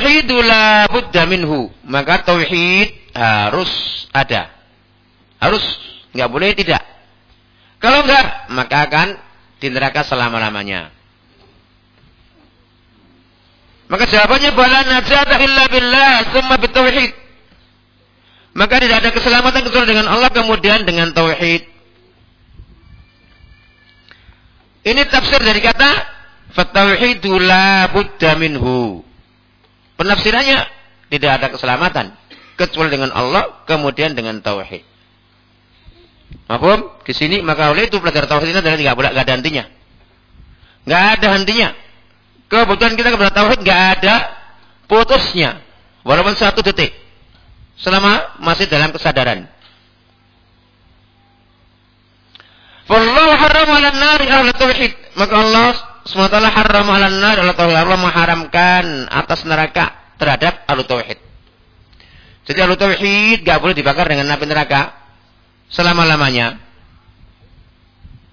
Fattauhidu la budda minhu. Maka tauhid harus ada. Harus. Enggak boleh tidak. Kalau enggak, maka akan di neraka selama-lamanya. Maka jawabannya bala najata illa billah summa bitauhid. Maka tidak ada keselamatan kecuali dengan Allah kemudian dengan tauhid. Ini tafsir dari kata fatauhidu la budda minhu. Penafsirannya tidak ada keselamatan kecuali dengan Allah kemudian dengan tauhid. Mahfum? Di sini maka oleh itu pelajar tauhid ini adalah tidak boleh ada hentinya. Enggak ada hentinya. Kebutuhan kita kepada tauhid nggak ada putusnya. Walaupun satu detik. Selama masih dalam kesadaran. Wallahu haram ala nari ahli tauhid. Maka Allah SWT haram ala nari. Allah mengharamkan atas neraka terhadap ahli tauhid. Jadi ahli tauhid gak boleh dibakar dengan api neraka selama-lamanya.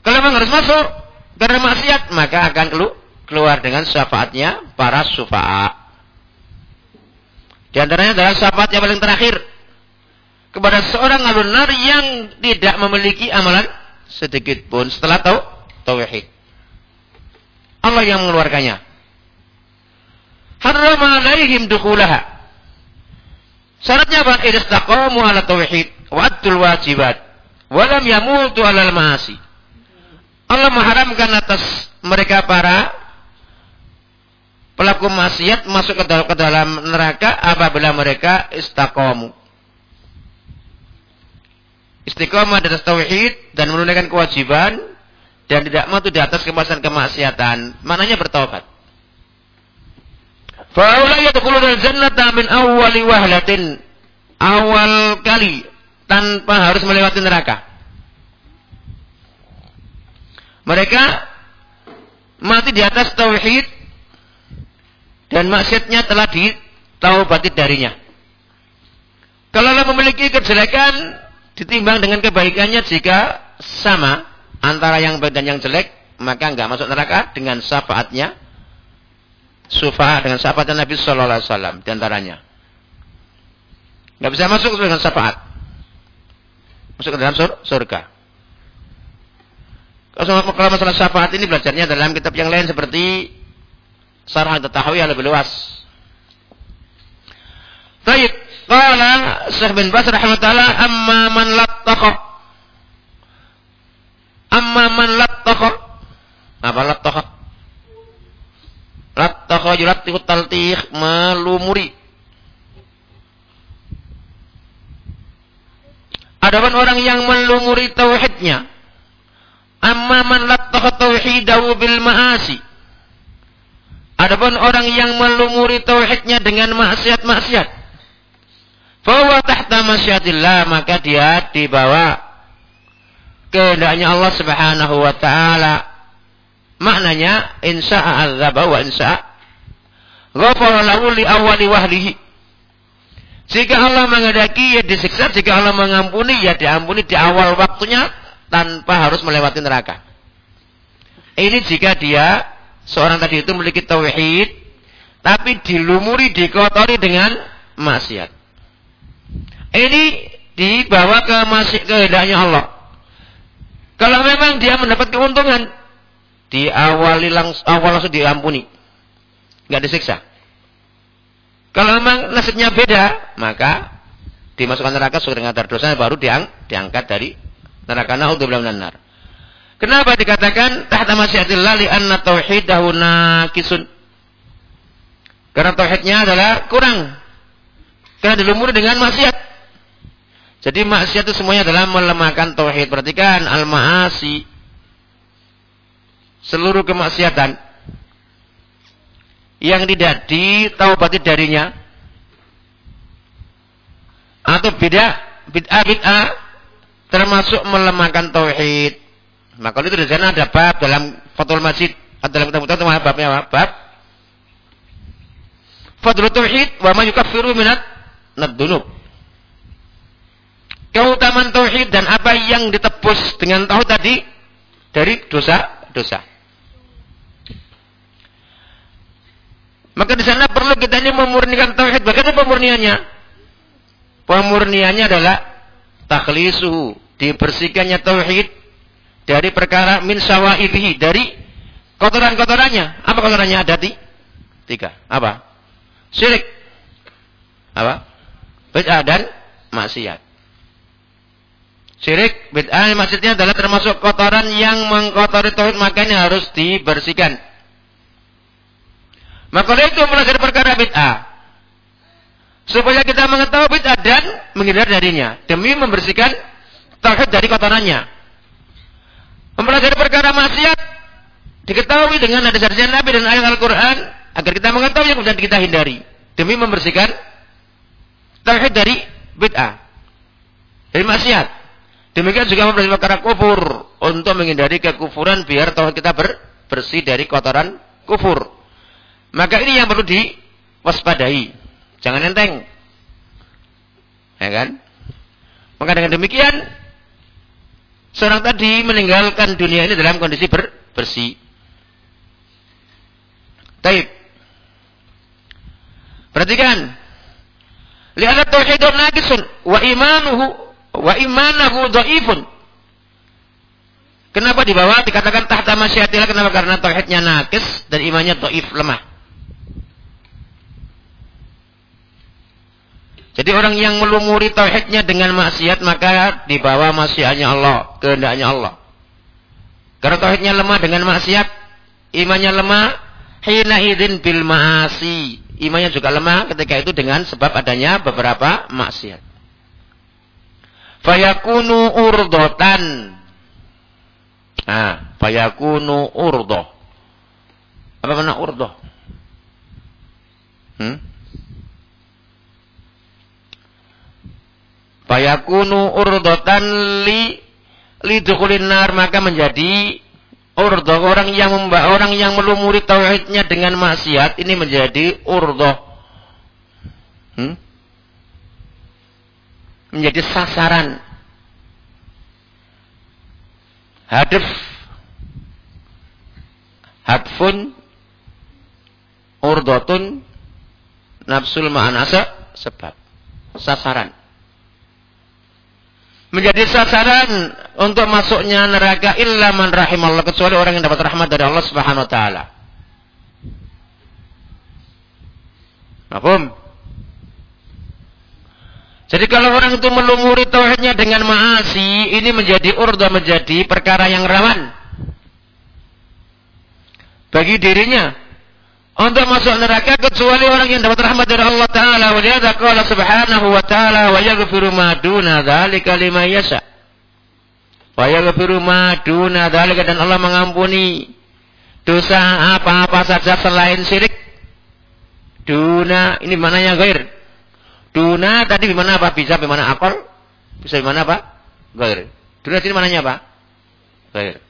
Kalau memang harus masuk karena maksiat, maka akan keluar keluar dengan syafaatnya para sufa'a. Di antaranya adalah syafaat yang paling terakhir kepada seorang alunar yang tidak memiliki amalan sedikit pun setelah tahu tauhid. Allah yang mengeluarkannya. Haram alaihim dukhulaha. Syaratnya apa? Idastaqamu ala tauhid wa addul wajibat wa lam yamutu ala al-ma'asi. Allah mengharamkan atas mereka para pelaku maksiat masuk ke dalam, ke dalam neraka apabila mereka istiqomah. Istiqomah di atas tauhid dan menunaikan kewajiban dan tidak mati di atas kemasan kemaksiatan. Maknanya bertobat. Al-jannata min awwali wahlatin. Awal kali tanpa harus melewati neraka. Mereka mati di atas tauhid dan maksiatnya telah ditaubati darinya. Kalau memiliki kejelekan ditimbang dengan kebaikannya jika sama antara yang baik dan yang jelek, maka enggak masuk neraka dengan syafaatnya sufa dengan syafaatnya Nabi sallallahu alaihi wasallam di antaranya. Enggak bisa masuk dengan syafaat. Masuk ke dalam surga. Kalau masalah syafaat ini belajarnya dalam kitab yang lain seperti Sarah yang lebih luas. Baik, qala Syekh bin Bas rahimahullah amma man lattaqa amma man lattaqa apa lattaqa lattaqa yulattiqu taltih melumuri Adapun orang yang melumuri tauhidnya amma man lattaqa tauhidahu bil ma'asi Adapun orang yang melumuri tauhidnya dengan maksiat-maksiat, bahwa tahta masyiatillah maka dia dibawa kehendaknya Allah Subhanahu wa taala. Maknanya insya'a azab wa insya'a ghafara lahu li awwali wahlihi. Jika Allah menghendaki ya disiksa, jika Allah mengampuni ya diampuni di awal waktunya tanpa harus melewati neraka. Ini jika dia seorang tadi itu memiliki tauhid tapi dilumuri dikotori dengan maksiat. Ini dibawa ke masih kehendaknya Allah. Kalau memang dia mendapat keuntungan, diawali langsung awal langsung diampuni. nggak disiksa. Kalau memang nasibnya beda, maka dimasukkan neraka sesuai dengan dosa baru diang, diangkat dari neraka naudzubillah minan nar. Kenapa dikatakan tahta masyiatillah li anna tauhidahu nakisun? Karena tauhidnya adalah kurang. Karena dilumuri dengan maksiat. Jadi maksiat itu semuanya adalah melemahkan tauhid. Perhatikan al-ma'asi. Seluruh kemaksiatan yang tidak ditaubati darinya atau bid'ah bid'ah bid'ah termasuk melemahkan tauhid maka itu di sana ada bab dalam Fathul Masjid atau dalam kitab-kitab itu babnya apa? Bab Fadlul Tauhid wa ma yukaffiru minat nadunub. Keutamaan tauhid dan apa yang ditebus dengan tahu tadi dari dosa-dosa. Maka di sana perlu kita ini memurnikan tauhid. Bagaimana pemurniannya? Pemurniannya adalah takhlisuhu, dibersihkannya tauhid dari perkara min sawaibihi, dari kotoran-kotorannya. Apa kotorannya? Ada di tiga. Apa? Syirik. Apa? Bid'ah dan maksiat. Syirik, bid'ah maksudnya adalah termasuk kotoran yang mengkotori tauhid makanya harus dibersihkan. Maka itu mempelajari perkara bid'ah. Supaya kita mengetahui bid'ah dan menghindar darinya. Demi membersihkan tauhid dari kotorannya. Mempelajari perkara maksiat. Diketahui dengan ada hadis Nabi dan ayat Al-Quran. Agar kita mengetahui yang kemudian kita hindari. Demi membersihkan tauhid dari bid'ah. Dari maksiat. Demikian juga mempelajari perkara kufur. Untuk menghindari kekufuran biar tauhid kita bersih dari kotoran kufur. Maka ini yang perlu diwaspadai. Jangan enteng. Ya kan? Maka dengan demikian seorang tadi meninggalkan dunia ini dalam kondisi ber, bersih. Taib. Perhatikan. Lihat tauhidun naqisun wa imanuhu wa imanahu dhaifun. Kenapa di bawah dikatakan tahta masyiatillah? Kenapa? Karena tauhidnya nakis dan imannya dhaif, lemah. Jadi orang yang melumuri tauhidnya dengan maksiat maka di bawah masyiatnya Allah, kehendaknya Allah. Karena tauhidnya lemah dengan maksiat, imannya lemah, hina idin bil maasi. Imannya juga lemah ketika itu dengan sebab adanya beberapa maksiat. Fayakunu urdotan. Nah, fayakunu urdoh. Apa mana urdoh? Hmm? Fayakunu urdotan li lidukulin nar maka menjadi urdo. Orang yang memba, orang yang melumuri tauhidnya dengan maksiat ini menjadi urdo. Hmm? Menjadi sasaran. Hadif. Hadfun. Urdotun. Nafsul ma'anasa. Sebab. Sasaran menjadi sasaran untuk masuknya neraka illa man rahimallah kecuali orang yang dapat rahmat dari Allah Subhanahu wa taala. Jadi kalau orang itu melumuri tauhidnya dengan maasi, ini menjadi urda menjadi perkara yang rawan bagi dirinya untuk masuk neraka kecuali orang yang dapat rahmat dari Allah Taala. Wa lihat qala subhanahu wa taala wa yaghfiru ma duna dzalika liman yasha. Wa yaghfiru ma dan Allah mengampuni dosa apa-apa saja selain syirik. Duna ini mananya gair. Duna tadi gimana apa? Bisa gimana akal? Bisa gimana apa? Gair. Duna ini mananya apa? Gair.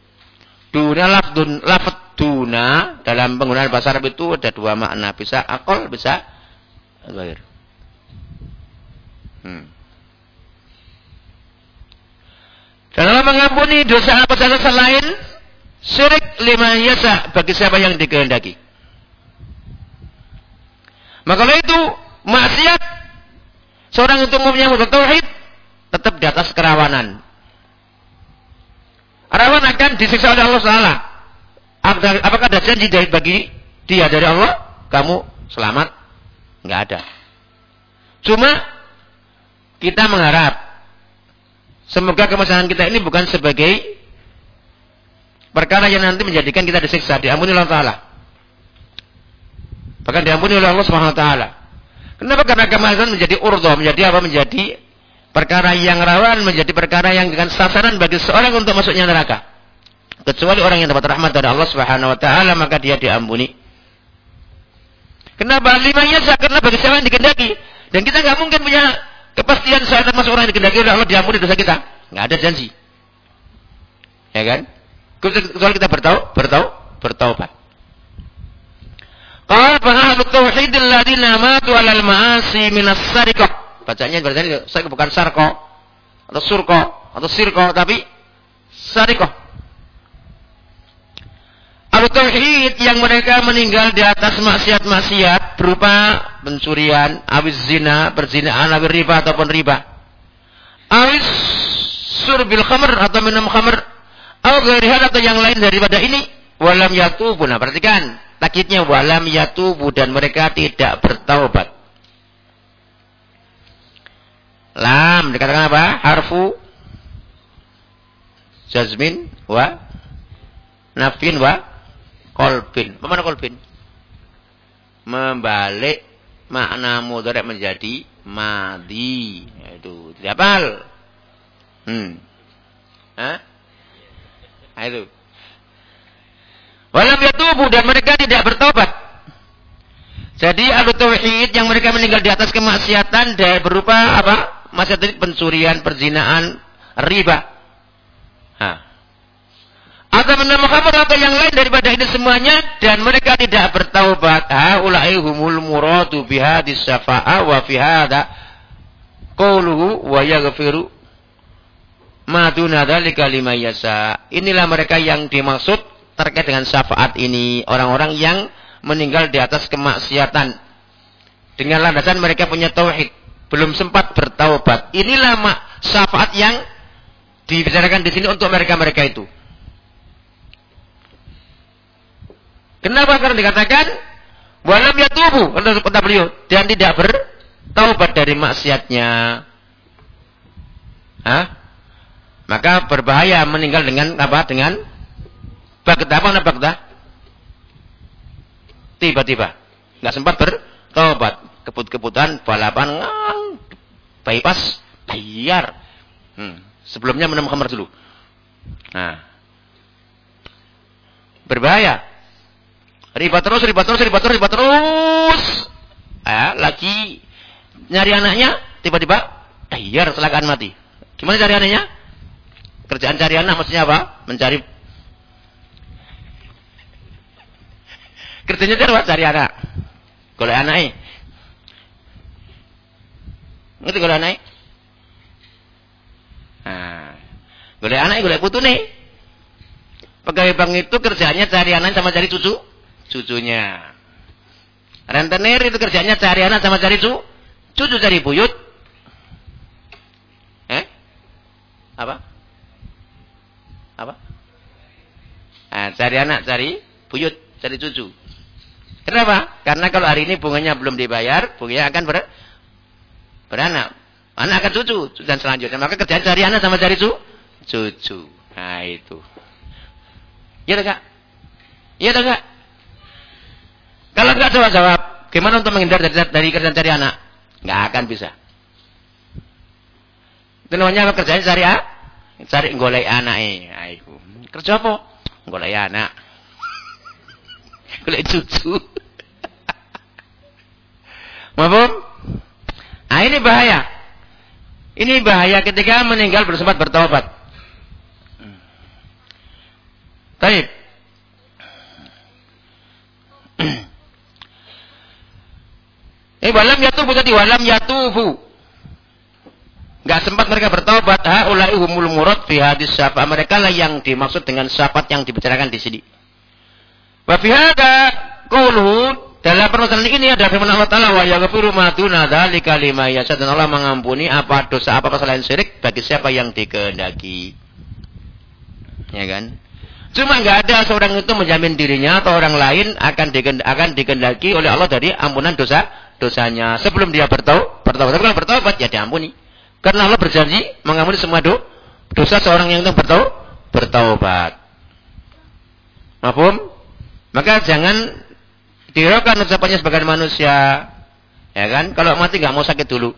Duna lafdun lafat Duna dalam penggunaan bahasa Arab itu ada dua makna, bisa akal, bisa gair. Hmm. Dan Allah mengampuni dosa apa saja selain syirik lima yasa bagi siapa yang dikehendaki. Maka itu maksiat seorang itu umumnya tauhid tetap di atas kerawanan. Rawan akan disiksa oleh Allah Taala. Apakah ada janji dari bagi dia dari Allah? Kamu selamat? Enggak ada. Cuma kita mengharap semoga kemasahan kita ini bukan sebagai perkara yang nanti menjadikan kita disiksa, diampuni Allah Taala. Bahkan diampuni oleh Allah Subhanahu wa taala. Kenapa? Karena kemasahan menjadi urdo, menjadi apa? Menjadi perkara yang rawan, menjadi perkara yang dengan sasaran bagi seorang untuk masuknya neraka. Kecuali orang yang dapat rahmat dari Allah Subhanahu wa taala maka dia diampuni. Kenapa? Lima yasa karena bagi siapa yang dikendaki. Dan kita nggak mungkin punya kepastian saat masuk orang yang dikendaki oleh Allah diampuni dosa kita. Nggak ada janji. Ya kan? Kecuali kita bertau, bertau, bertaubat. Qala fa ahlu tauhid alladziina matu 'alal ma'asi minas sariqah. Bacanya berarti saya bukan sarko atau surko atau sirko tapi sarikoh Ahlu tauhid yang mereka meninggal di atas maksiat-maksiat berupa pencurian, awis zina, perzinahan, awis riba ataupun riba. Awis surbil khamr atau minum khamr atau atau yang lain daripada ini walam yatubu. Nah, perhatikan takitnya walam yatubu dan mereka tidak bertaubat. Lam dikatakan apa? Harfu jazmin wa nafin wa kolbin. Bagaimana kolbin? Membalik makna mudhari menjadi madi. Itu tidak hafal. Hmm. Hah? Nah, itu. Walam yatubu dan mereka tidak bertobat. Jadi ahlu tauhid yang mereka meninggal di atas kemaksiatan dan berupa apa? Maksiat tadi pencurian, perzinaan, riba. Hah. Atau menama khamr atau yang lain daripada ini semuanya dan mereka tidak bertaubat. Haulai humul muradu bihadis syafa'a wa fi hadha qawluhu wa yaghfiru ma duna dzalika. Inilah mereka yang dimaksud terkait dengan syafaat ini, orang-orang yang meninggal di atas kemaksiatan. Dengan landasan mereka punya tauhid belum sempat bertaubat. Inilah syafaat yang dibicarakan di sini untuk mereka-mereka itu. Kenapa? Karena dikatakan walam yatubu kata beliau dan tidak bertaubat dari maksiatnya. Hah? Maka berbahaya meninggal dengan apa? Dengan bagda apa nama bagda? Tiba-tiba nggak sempat bertaubat kebut-kebutan balapan ngang, bypass bayar hmm. sebelumnya minum khamar dulu nah berbahaya riba terus riba terus riba terus riba terus. Ah, lagi nyari anaknya tiba-tiba bayar kecelakaan mati. Gimana cari anaknya? Kerjaan cari anak maksudnya apa? Mencari. Kerjanya cari cari anak. Golek anaknya Ngerti kalau naik? Nah, golek anak golek nih. Pegawai bank itu kerjanya cari anak sama cari cucu, cucunya. Rentenir itu kerjanya cari anak sama cari cucu, cucu cari buyut. Eh? Apa? Apa? Nah, cari anak, cari buyut, cari cucu. Kenapa? Karena kalau hari ini bunganya belum dibayar, bunganya akan ber beranak. Anak akan cucu dan selanjutnya. Maka kerjaan cari anak sama cari cu cucu. Nah itu. Iya tak? Iya tak? Kalau enggak jawab jawab, gimana untuk menghindar dari, dari kerjaan cari anak? Enggak akan bisa. Itu namanya apa kerjaan cari a? Cari golek anak eh. Kerja apa? Golek anak. Golek cucu. Maaf? Nah ini bahaya. Ini bahaya ketika meninggal bersempat bertobat. Baik. Eh walam yatubu tadi walam yatubu. Enggak sempat mereka bertobat. Haulai humul murad fi hadis syafa. Mereka lah yang dimaksud dengan syafaat yang dibicarakan di sini. Wa fi hada dalam permasalahan ini ada firman Allah Taala wa yaghfiru ma duna dzalika liman yasha dan Allah mengampuni apa dosa apa kesalahan syirik bagi siapa yang dikehendaki. Ya kan? Cuma nggak ada seorang itu menjamin dirinya atau orang lain akan akan dikehendaki oleh Allah dari ampunan dosa dosanya sebelum dia bertau bertaubat. Kalau bertaubat ya diampuni. Karena Allah berjanji mengampuni semua do, dosa seorang yang bertau bertaubat. Mahfum? Maka jangan Dihiraukan ucapannya sebagai manusia. Ya kan? Kalau mati nggak mau sakit dulu.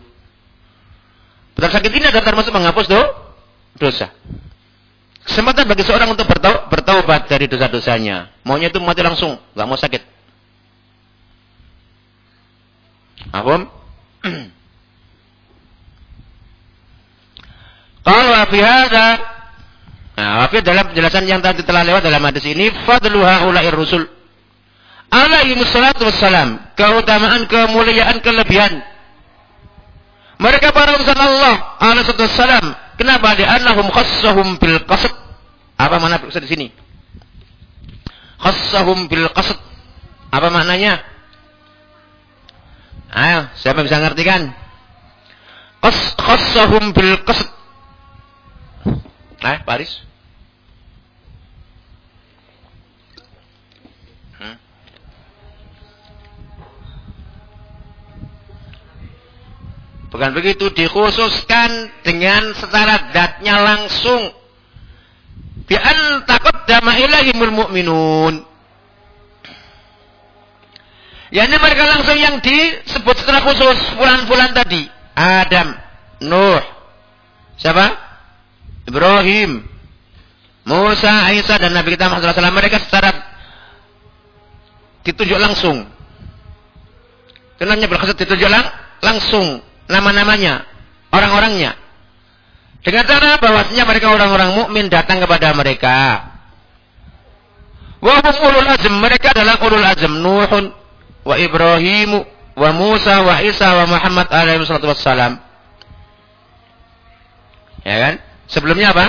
Betul sakit ini adalah termasuk menghapus do, dosa. Kesempatan bagi seorang untuk bertau, bertaubat dari dosa-dosanya. Maunya itu mati langsung, nggak mau sakit. Apa? Kalau fi hadza Nah, tapi dalam penjelasan yang tadi telah lewat dalam hadis ini, fadluha ulair rusul alaihi wassalatu wassalam. Keutamaan, kemuliaan, kelebihan. Mereka para utusan Allah alaihi wassalam. Kenapa? Li'annahum khassahum bil qasd. Apa mana di sini? Khassahum bil qasd. Apa maknanya? Ayo, siapa bisa ngerti kan? Qas khassahum bil qasd. Eh, Paris. Hmm? Bukan begitu, dikhususkan dengan secara datnya langsung. Bi'an taqaddama ilahimul mu'minun. Ya ini mereka langsung yang disebut secara khusus fulan-fulan tadi. Adam, Nuh, siapa? Ibrahim, Musa, Isa dan Nabi kita Muhammad SAW mereka secara ditunjuk langsung. Kenapa berkasut ditunjuk lang langsung nama-namanya, orang-orangnya. Dengan cara bahwasanya mereka orang-orang mukmin datang kepada mereka. Wahum ulul azm, mereka adalah ulul azm. Nuhun, wa Ibrahim wa Musa wa Isa wa Muhammad alaihi wassalam. Ya kan? Sebelumnya apa?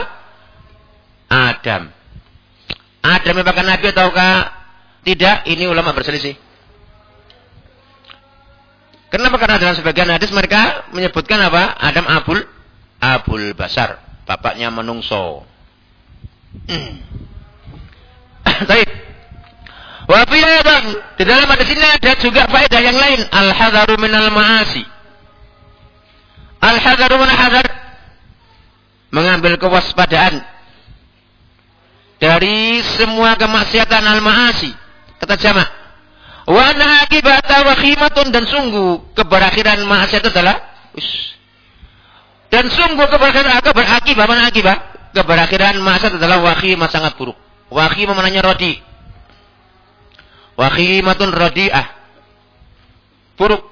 Adam. Adam merupakan nabi ataukah tidak? Ini ulama berselisih. Kenapa? Karena dalam sebagian hadis mereka menyebutkan apa? Adam Abul Abul Basar, bapaknya menungso. Hmm. Baik. Wa fi di dalam hadis ini ada juga faedah yang lain, al-hadaru minal ma'asi. Al-hadaru min hadar mengambil kewaspadaan dari semua kemaksiatan al-ma'asi. Kata jamak. Wa akibata wa khimatun dan sungguh keberakhiran maksiat adalah ush. dan sungguh keberakhiran akibat mana akibat? Keberakhiran maksiat adalah wakhimah sangat buruk. Wakhimah mananya rodi Wakhimatun radi'ah. Buruk.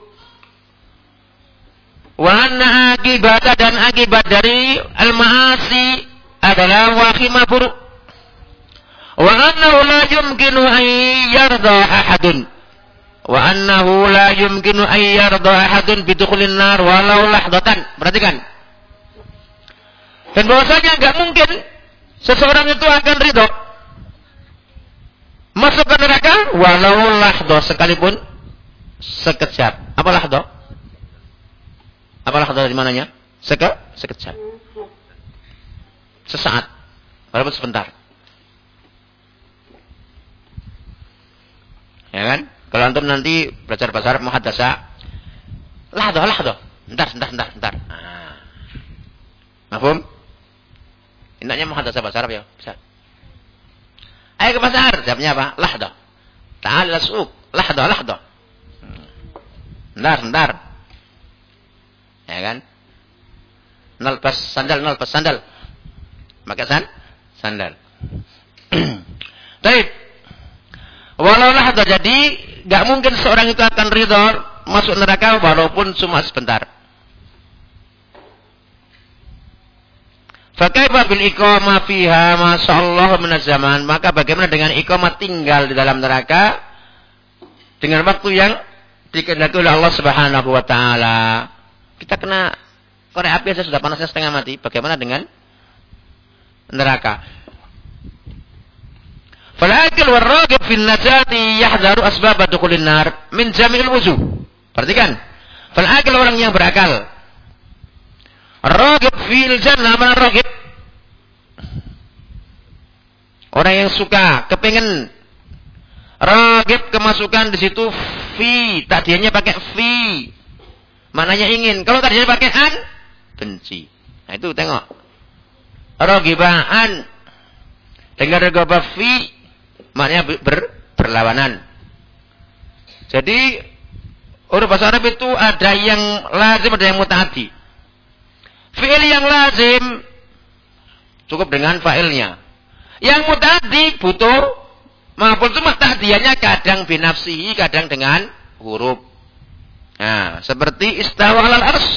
Wa anna akibata dan akibat dari al-ma'asi adalah wakhimah buruk. Wa annahu la yumkinu an yarda ahadun. Wa annahu la yumkinu an yarda ahadun bidukhulin nar walau lahdatan. Perhatikan. Dan bahwasanya enggak mungkin seseorang itu akan ridho Masuk ke neraka walau lahdo sekalipun sekejap. Apa lahdo? Apa lahdo dari mananya? Seke, sekejap. Sesaat. Walaupun sebentar. Ya kan? Kalau antum nanti belajar bahasa Arab muhaddasa, lahdo, lahdo. Bentar, bentar, bentar, bentar. Nah. Mahfum? Indahnya muhaddasa bahasa Arab ya? Bisa. Ayo ke pasar. Jawabnya apa? Lahdah. Ta'al lasuk. Lahdah, lahdah. Bentar, bentar. Ya kan? Nalpas sandal, nalpas sandal. Pakai san? Sandal. Baik. Walau lahdah jadi gak mungkin seorang itu akan ridho masuk neraka walaupun cuma sebentar. Fakaifa bil iqamah fiha masyaallah min zaman maka bagaimana dengan iqamah tinggal di dalam neraka dengan waktu yang dikehendaki oleh Allah Subhanahu wa taala. Kita kena korek api saja sudah panasnya setengah mati, bagaimana dengan neraka? Fal akil wal raghib fil najati yahdharu asbab dukhulin nar min jami'il wujuh. Perhatikan. Fal akil orang yang berakal Ragib fil jannah mana ragib? Orang yang suka, kepengen ragib kemasukan di situ fi, tadinya pakai fi. Mananya ingin. Kalau tadinya pakai an, benci. Nah itu tengok. Ragibaan. Dengar ragibah fi, maknanya ber, berlawanan. Jadi huruf bahasa Arab itu ada yang lazim, ada yang mutaati. Fi'il yang lazim cukup dengan fa'ilnya. Yang mutadi butuh maupun cuma tahdiannya kadang binafsihi, kadang dengan huruf. Nah, seperti istawa alal ars.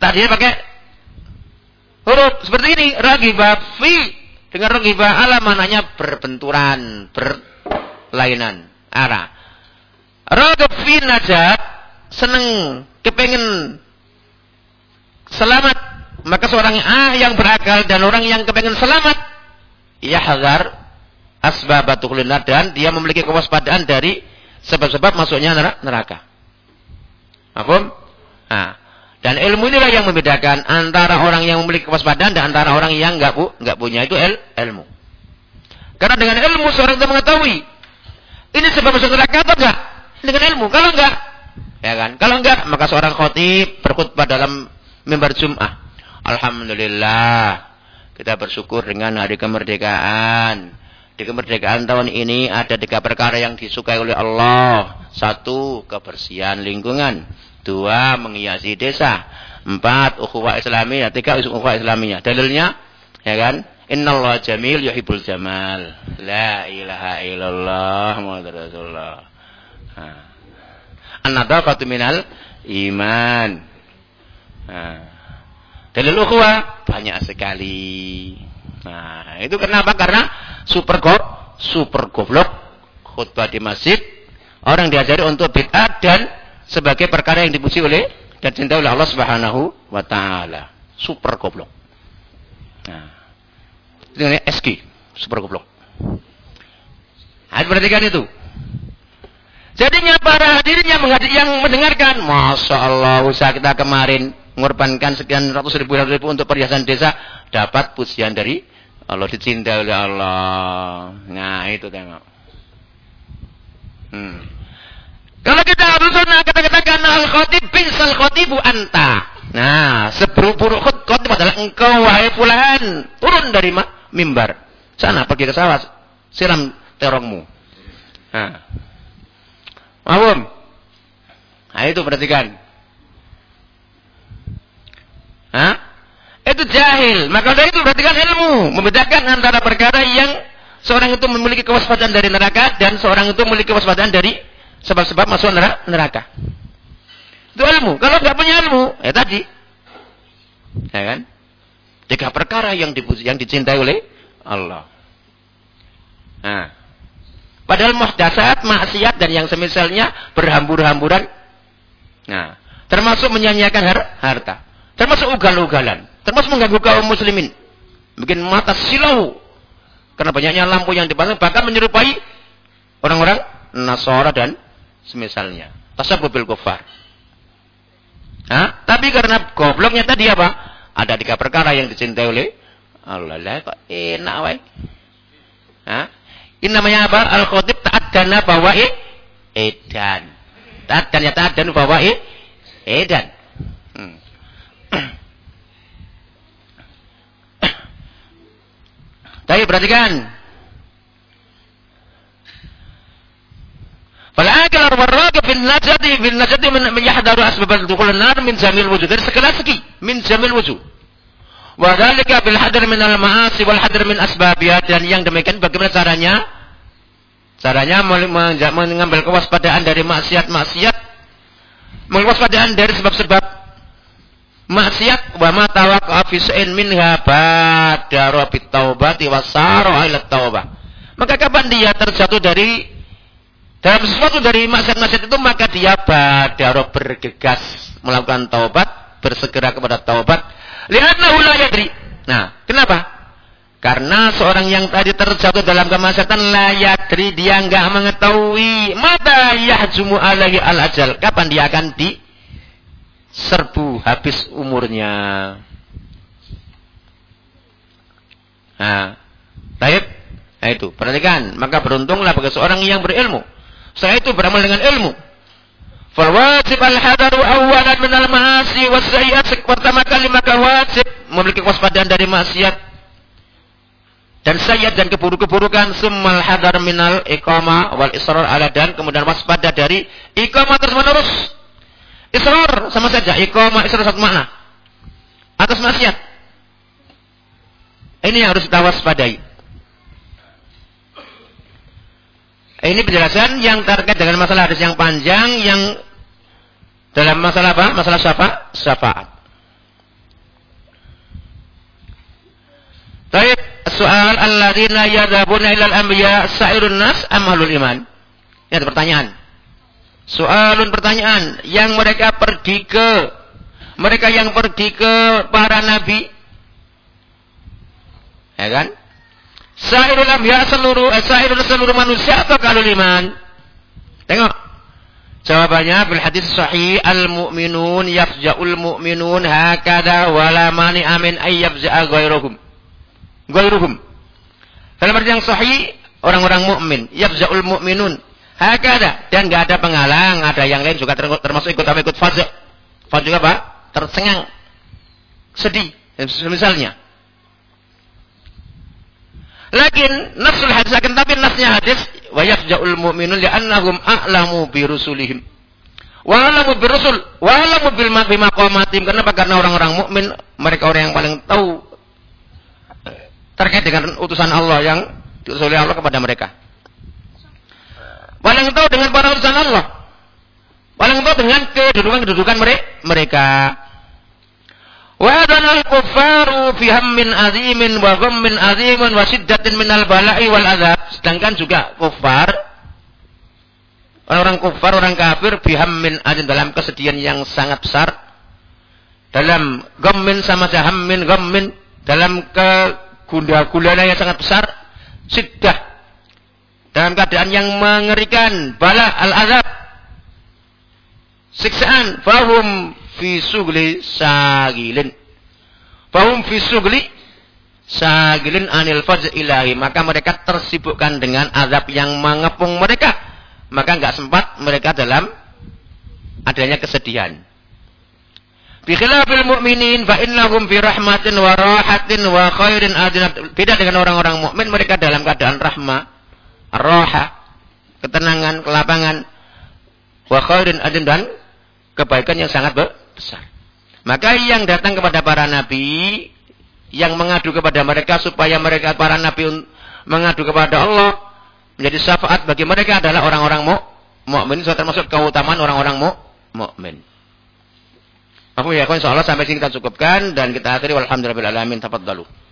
Tadinya pakai huruf seperti ini, ragiba fi dengan ragiba ala mananya berbenturan, berlainan arah. Ragib fi najat seneng kepengen selamat. Maka seorang ah yang berakal dan orang yang kepengen selamat, ya hazar asbabatul dan dia memiliki kewaspadaan dari sebab-sebab masuknya neraka. Apa? Nah, dan ilmu inilah yang membedakan antara orang yang memiliki kewaspadaan dan antara orang yang enggak bu, enggak punya itu il, ilmu. Karena dengan ilmu seorang itu mengetahui ini sebab masuk neraka atau enggak? Dengan ilmu. Kalau enggak, ya kan? Kalau enggak, maka seorang khotib berkhutbah dalam mimbar Jum'ah. Alhamdulillah. Kita bersyukur dengan hari kemerdekaan. Di kemerdekaan tahun ini ada tiga perkara yang disukai oleh Allah. Satu, kebersihan lingkungan. Dua, menghiasi desa. Empat, ukhuwah islamiyah. Tiga, ukhuwah islamiyah. Dalilnya, ya kan? Inna Allah jamil yuhibbul jamal. La ilaha illallah Muhammad Rasulullah. An-nadafatu minal iman. Dalil ukhuwah banyak sekali. Nah, itu kenapa? Karena super go, super goblok khutbah di masjid orang diajari untuk bid'ah dan sebagai perkara yang dipuji oleh dan cinta oleh Allah Subhanahu wa taala. Super goblok. Nah. Itu namanya super goblok. Nah, perhatikan itu. Jadinya para hadirin yang mendengarkan, Masya Allah, usaha kita kemarin mengorbankan sekian ratus ribu, ratus ribu untuk perhiasan desa, dapat pujian dari Allah, dicintai oleh Allah. Nah, itu tengok. Hmm. Kalau kita harus sunnah, kita katakan al-khatib binsal khatibu anta. Nah, seburuk-buruk khutbah adalah engkau wahai fulan, turun dari mimbar. Sana pergi ke sawah, siram terongmu. Nah. Mahum. Nah, itu perhatikan. Hah? Itu jahil. Maka dari itu perhatikan ilmu. Membedakan antara perkara yang seorang itu memiliki kewaspadaan dari neraka dan seorang itu memiliki kewaspadaan dari Sebab-sebab masuk neraka. Itu ilmu. Kalau nggak punya ilmu, ya tadi. Ya kan? Tiga perkara yang dipuji, yang dicintai oleh Allah. Nah. Padahal muhdasat, maksiat dan yang semisalnya berhambur-hamburan. Nah, termasuk menyanyiakan harta. Termasuk ugal-ugalan. Termasuk mengganggu kaum muslimin. Bikin mata silau. Karena banyaknya lampu yang dipasang bahkan menyerupai orang-orang Nasara dan semisalnya. Tasabbubil kufar. Hah? Tapi karena gobloknya tadi apa? Ada tiga perkara yang dicintai oleh Allah. Lah kok enak wae. Hah? Ini namanya apa? Al-Khatib ta'addana bahwa edan. Ta'addan ya ta'addan bahwa edan. Hmm. Tapi perhatikan, Falakil warraqib fil najati fil najati min yahdaru asbab dukhul nar min jamil wujud. Dari segala segi min jamil wujud. Wa dzalika bil hadar min al ma'asi wal hadar min asbabiha dan yang demikian bagaimana caranya? Caranya mengambil kewaspadaan dari maksiat-maksiat, mewaspadaan dari sebab-sebab maksiat wa ma tawaqqa fi shay'in minha badara bit taubati wasara ila taubah. Maka kapan dia terjatuh dari dalam sesuatu dari maksiat-maksiat itu maka dia badaro bergegas melakukan taubat, bersegera kepada taubat. Lihatlah la yadri. Nah, kenapa? Karena seorang yang tadi terjatuh dalam kemaksiatan la yadri dia enggak mengetahui mata yahjumu alaihi al ajal. Kapan dia akan di serbu habis umurnya. Nah, baik. Nah itu, perhatikan. Maka beruntunglah bagi seorang yang berilmu. Setelah itu beramal dengan ilmu. Falwajib al-hadaru awalan minal ma'asi wasayyat. Pertama kali maka wajib memiliki waspadaan dari maksiat dan sayyat dan keburukan-keburukan semal hadar minal iqama wal israr ala dan kemudian waspada dari iqama terus menerus israr sama saja iqama israr satu makna atas maksiat ini yang harus kita waspadai Ini penjelasan yang terkait dengan masalah hadis yang panjang yang dalam masalah apa? Masalah syafaat. Syafaat. Baik, soal alladzina yadhabuna ilal anbiya sa'irun nas amalul iman. Ini ada pertanyaan. Soalun pertanyaan yang mereka pergi ke mereka yang pergi ke para nabi ya kan? Sairul anbiya seluruh eh, sairul seluruh manusia atau kalau iman? Tengok. Jawabannya bil hadis sahih al mu'minun yafja'ul mu'minun hakada wala mani amin ay yafja'a ghairuhum. Ghairuhum. Dalam arti yang sahih orang-orang mukmin yafja'ul mu'minun hakada dan enggak ada penghalang, ada yang lain juga termasuk ikut ikut fase. Fase juga apa? Tersengang. Sedih misalnya. Lakin nafsul hadis akan tapi nafsnya hadis wa yafja'ul mu'minun li'annahum a'lamu bi rusulihim. Wa a'lamu bi rusul wa a'lamu bil maqamatim. Kenapa? Karena orang-orang mukmin mereka orang yang paling tahu terkait dengan utusan Allah yang diutus Allah kepada mereka. Paling tahu dengan para utusan Allah. Paling tahu dengan kedudukan-kedudukan mereka. Wa adanal kuffaru fi hammin azimin wa ghammin azimin wa shiddatin minal bala'i wal azab. Sedangkan juga kufar orang kufar, orang kafir fi hammin azim dalam kesedihan yang sangat besar. Dalam ghammin sama saja hammin ghammin dalam kegunda-gulana yang sangat besar. Siddah dalam keadaan yang mengerikan, bala al-azab. Siksaan fahum fi sugli sagilin. Fahum fi sugli sagilin anil fajr ilahi. Maka mereka tersibukkan dengan azab yang mengepung mereka. Maka enggak sempat mereka dalam adanya kesedihan. Bi khilafil mu'minin fa innahum fi rahmatin wa rahatin wa khairin adinat. Beda dengan orang-orang mukmin mereka dalam keadaan rahmah, raha, ketenangan, kelapangan, wa khairin adin dan kebaikan yang sangat besar. Maka yang datang kepada para nabi, yang mengadu kepada mereka supaya mereka para nabi mengadu kepada Allah menjadi syafaat bagi mereka adalah orang-orang mukmin, so termasuk keutamaan orang-orang mukmin. Aku ya, insyaallah sampai sini kita cukupkan dan kita akhiri walhamdulillah alamin tafadhalu.